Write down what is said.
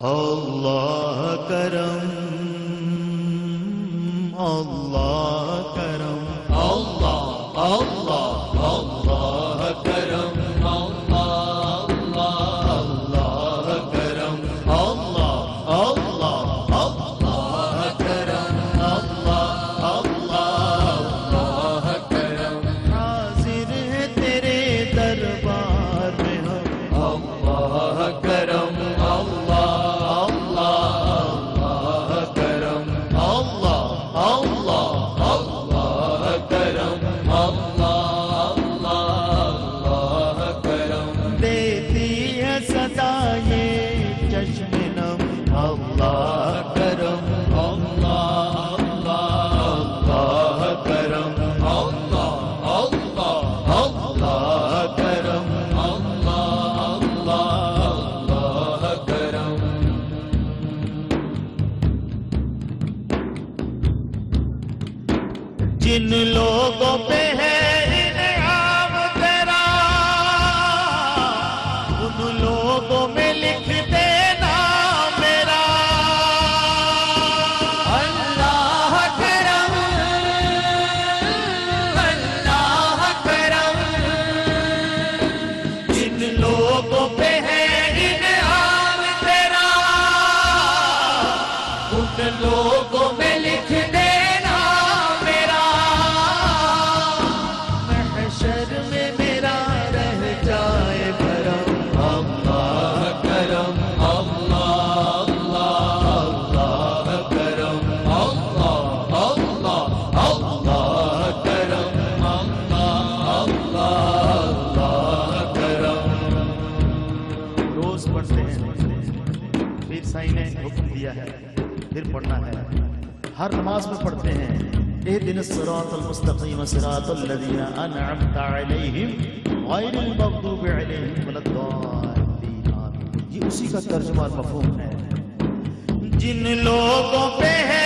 اللہ کرم اللہ کرم اللہ اللہ اللہ کرم اللہ اللہ کرم اللہ اللہ اللہ کرم اللہ اللہ کرم حاضر ہے تیرے دربار میں ہم اللہ کرم دیتی ہے یہ چشم نم اللہ ہر نماز میں پڑھتے ہیں۔ اے دن الصراط المستقیم صراط الذین انعمت علیہم غیر المغضوب علیہم ولا الضالین آمين۔ یہ اسی کا ترجمہ اور مفہوم ہے۔ جن لوگوں پہ ہے